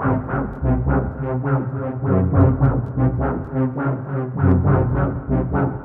Thank you.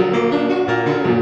Música